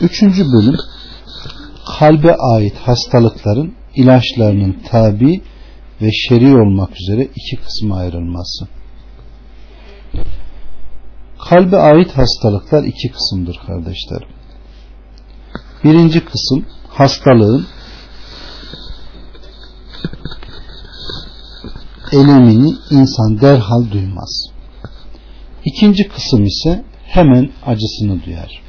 Üçüncü bölüm kalbe ait hastalıkların ilaçlarının tabi ve şer'i olmak üzere iki kısma ayrılması. Kalbe ait hastalıklar iki kısımdır kardeşlerim. Birinci kısım hastalığın elemini insan derhal duymaz. İkinci kısım ise hemen acısını duyar.